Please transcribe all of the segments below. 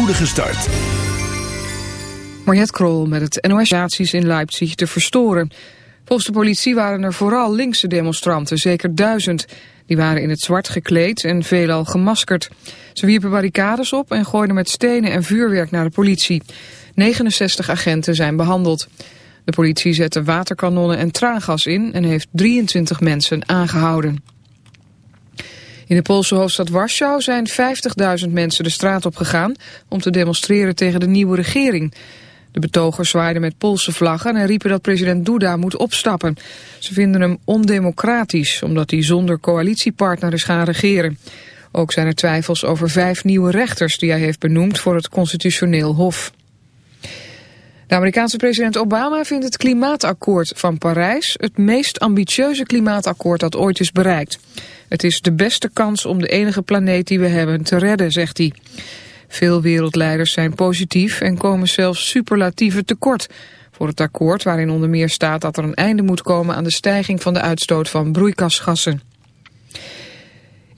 spoedige start. Krol met het NOS-naties in Leipzig te verstoren. Volgens de politie waren er vooral linkse demonstranten, zeker duizend. Die waren in het zwart gekleed en veelal gemaskerd. Ze wierpen barricades op en gooiden met stenen en vuurwerk naar de politie. 69 agenten zijn behandeld. De politie zette waterkanonnen en traangas in en heeft 23 mensen aangehouden. In de Poolse hoofdstad Warschau zijn 50.000 mensen de straat op gegaan om te demonstreren tegen de nieuwe regering. De betogers zwaaiden met Poolse vlaggen en riepen dat president Duda moet opstappen. Ze vinden hem ondemocratisch, omdat hij zonder coalitiepartner is gaan regeren. Ook zijn er twijfels over vijf nieuwe rechters die hij heeft benoemd voor het constitutioneel hof. De Amerikaanse president Obama vindt het klimaatakkoord van Parijs het meest ambitieuze klimaatakkoord dat ooit is bereikt. Het is de beste kans om de enige planeet die we hebben te redden, zegt hij. Veel wereldleiders zijn positief en komen zelfs superlatieve tekort voor het akkoord waarin onder meer staat dat er een einde moet komen aan de stijging van de uitstoot van broeikasgassen.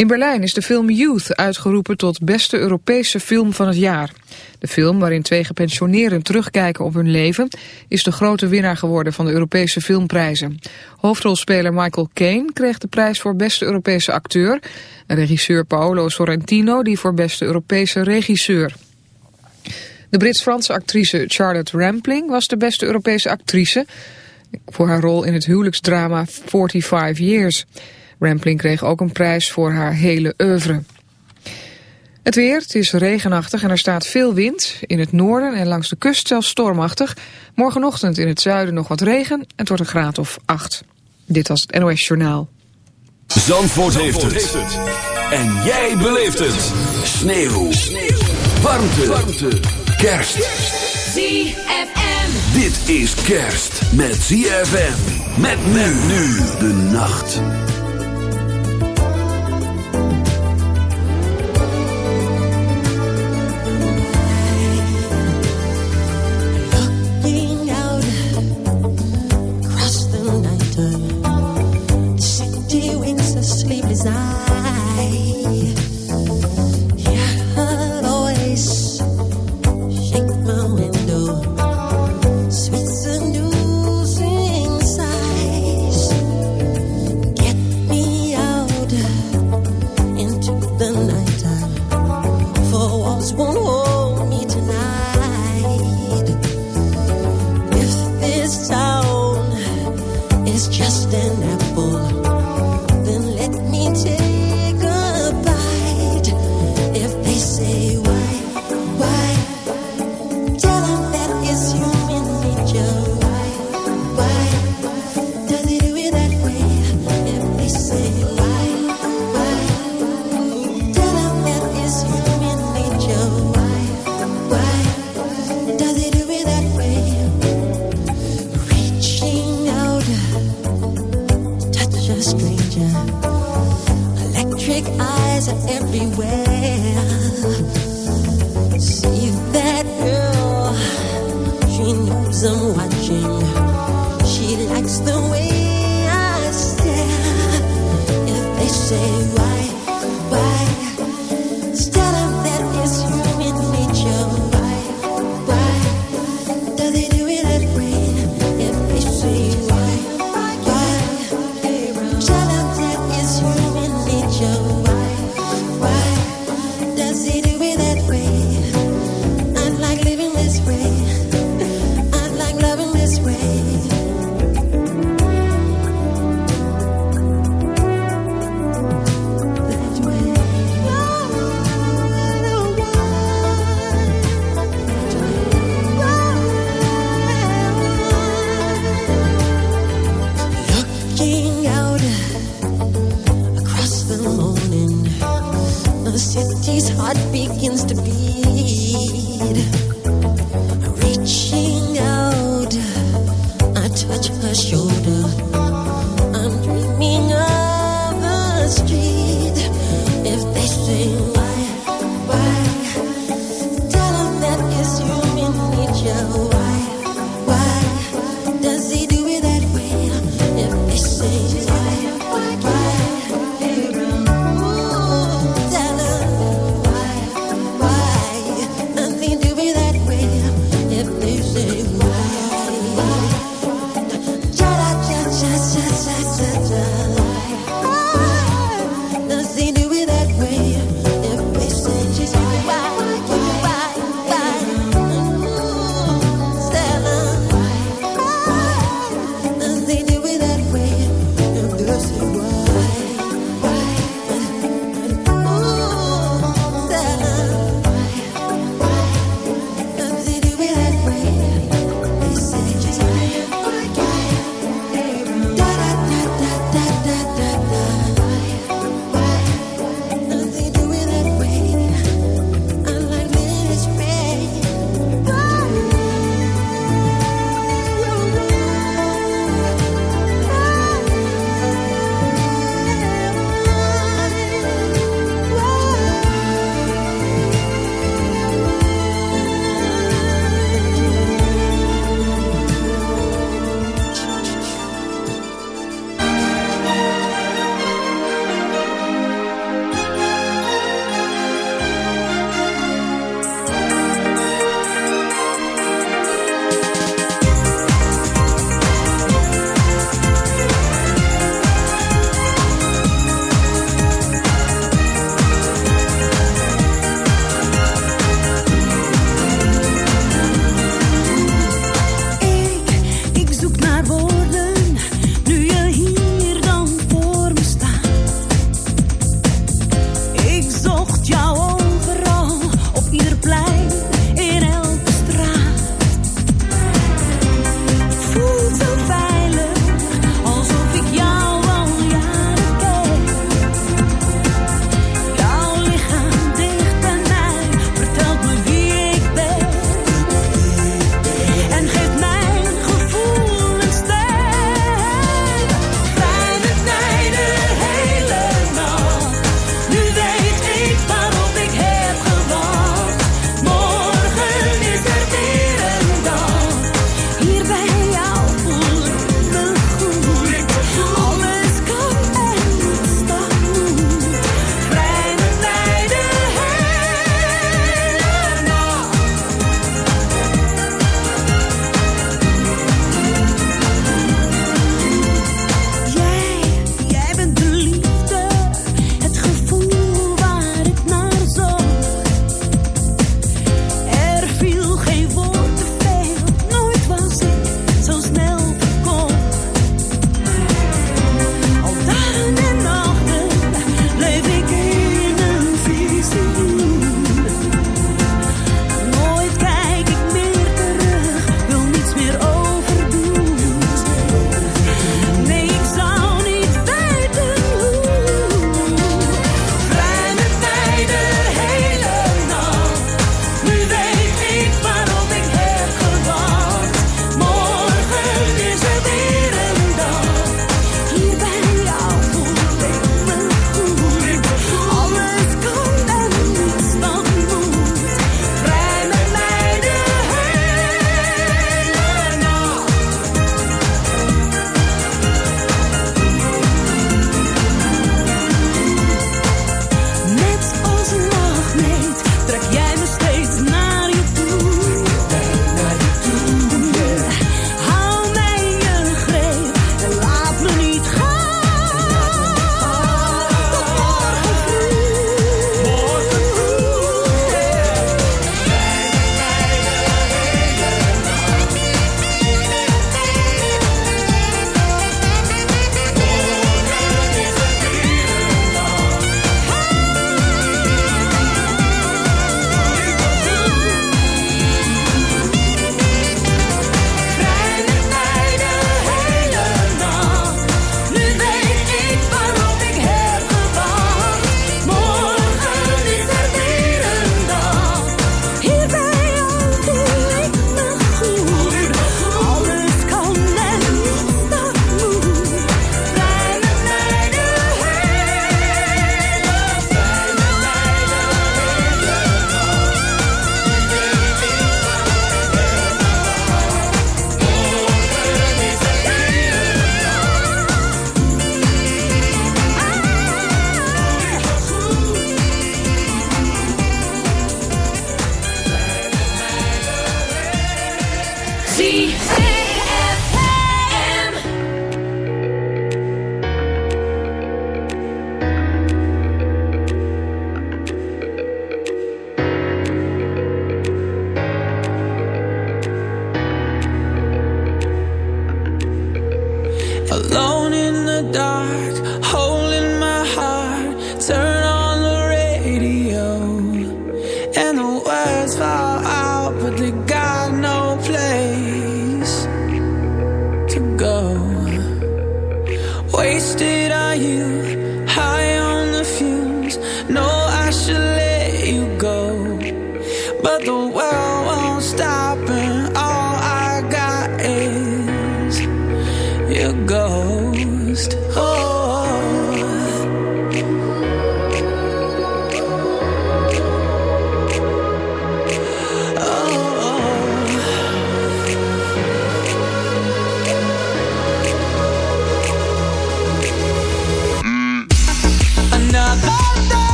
In Berlijn is de film Youth uitgeroepen tot beste Europese film van het jaar. De film, waarin twee gepensioneerden terugkijken op hun leven... is de grote winnaar geworden van de Europese filmprijzen. Hoofdrolspeler Michael Caine kreeg de prijs voor beste Europese acteur... en regisseur Paolo Sorrentino die voor beste Europese regisseur. De Brits-Franse actrice Charlotte Rampling was de beste Europese actrice... voor haar rol in het huwelijksdrama 45 Years... Rampling kreeg ook een prijs voor haar hele oeuvre. Het weer, het is regenachtig en er staat veel wind. In het noorden en langs de kust zelfs stormachtig. Morgenochtend in het zuiden nog wat regen en het wordt een graad of 8. Dit was het NOS Journaal. Zandvoort, heeft, het. En jij beleeft het. Sneeuw. Sneeuw. Warmte. Warmte. Kerst. ZFM. Dit is kerst met ZFM. Met men nu de nacht.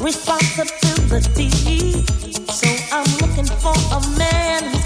Responsibility. So I'm looking for a man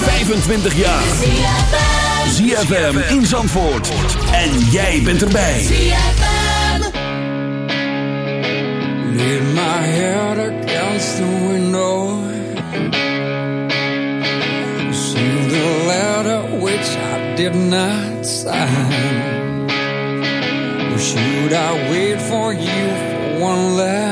25 jaar. ZFM in Zandvoort. En jij bent erbij. ZFM. Lean my head against the window. See the letter which I did not sign. Should I wait for you for one last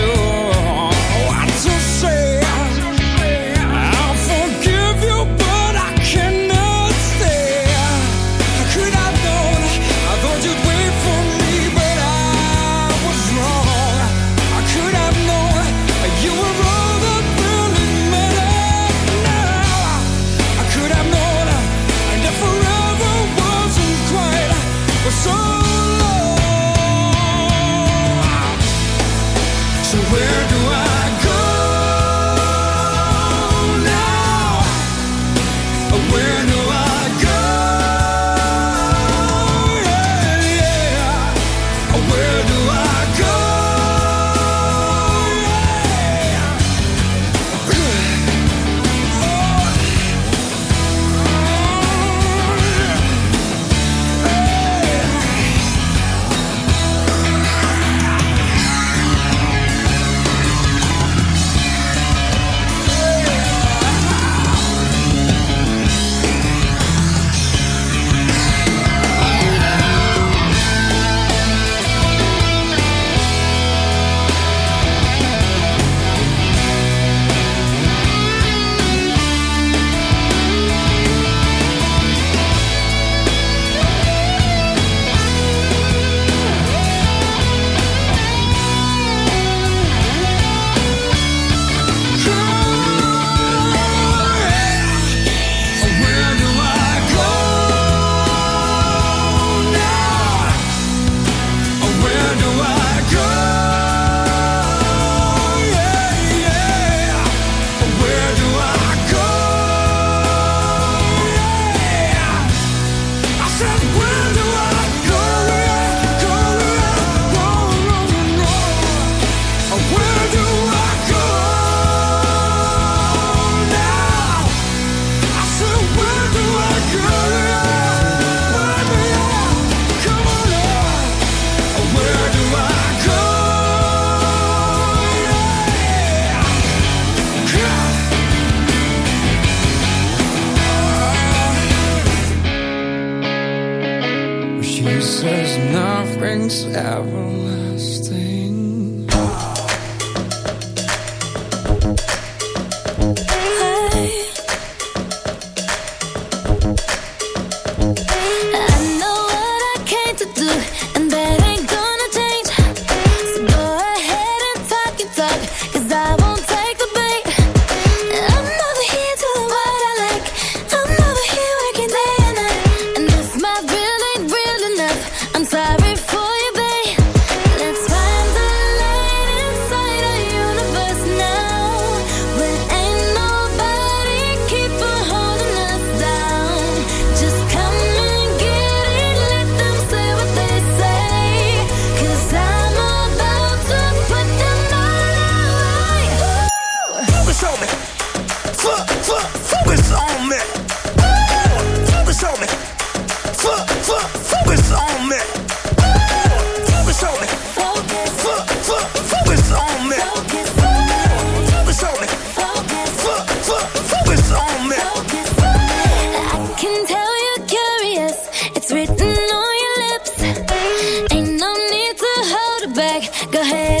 back. Go ahead.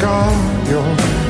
got yours.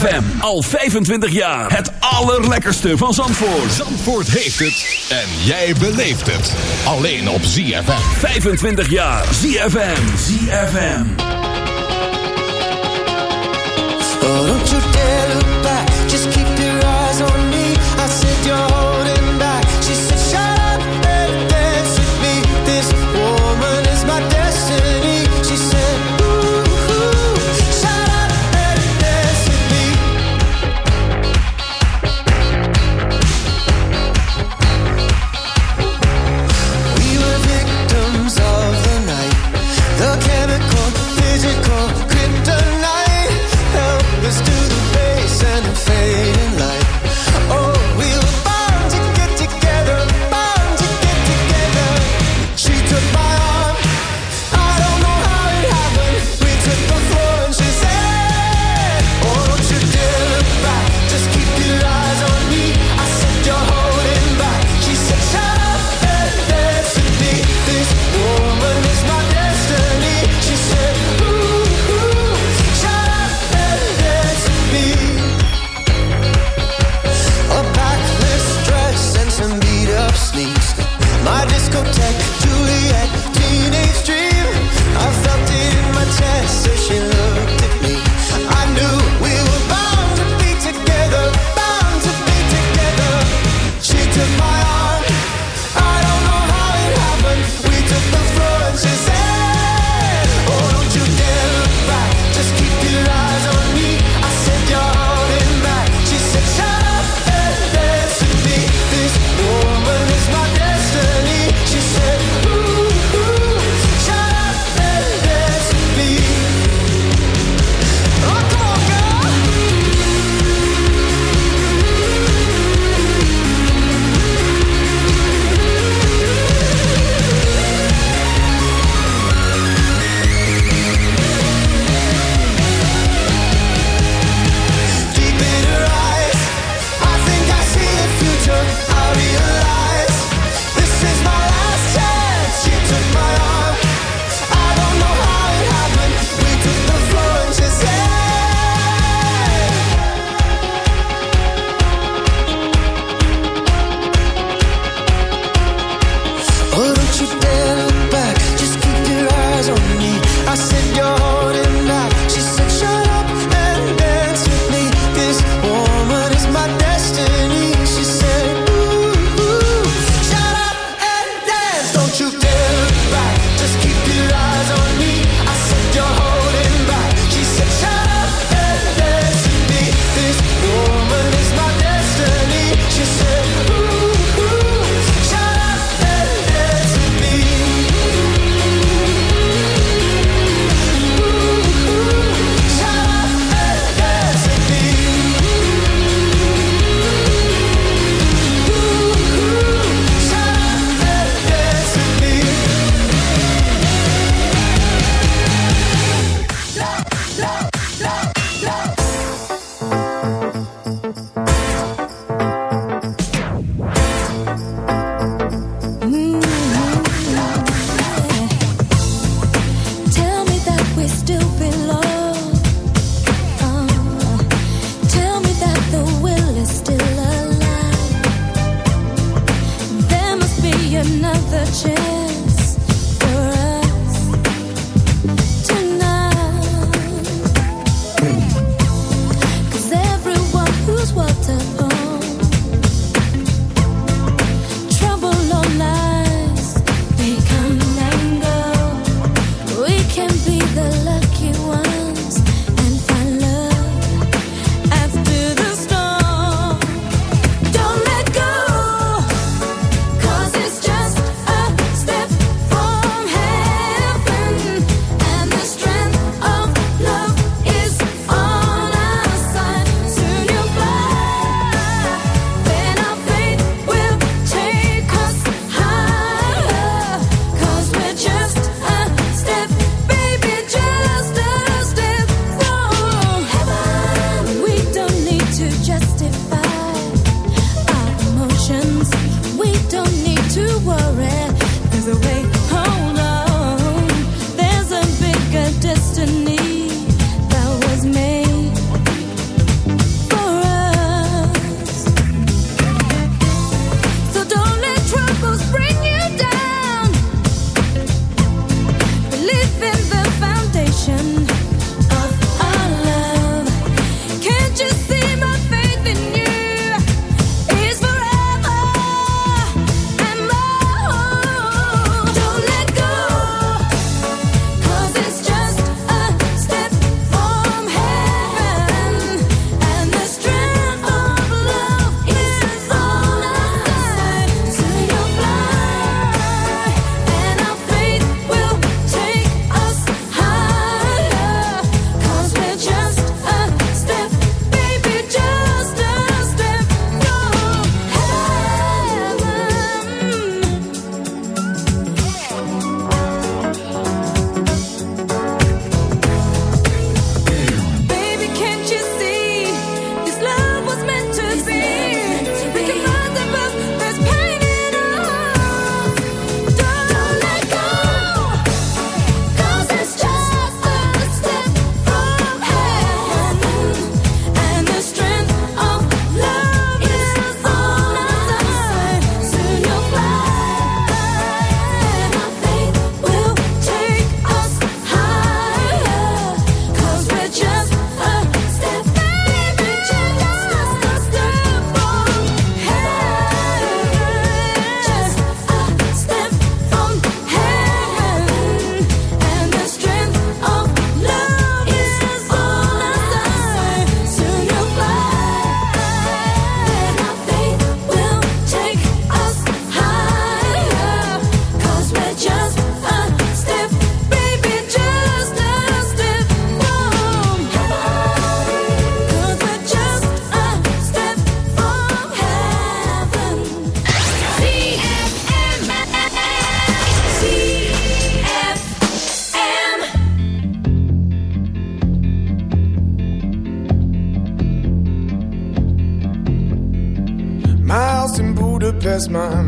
ZFM. Al 25 jaar. Het allerlekkerste van Zandvoort. Zandvoort heeft het. En jij beleeft het. Alleen op ZFM. 25 jaar. ZFM. ZFM. Oh, don't you dare. Just keep your eyes on me. I said your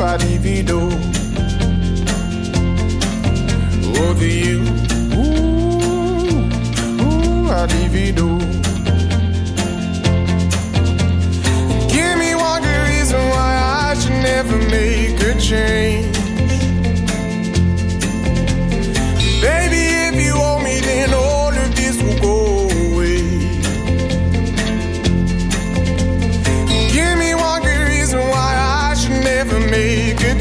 I adivido. Oh, the you, ooh, ooh, I adivido. Give me one good reason why I should never make a change, baby.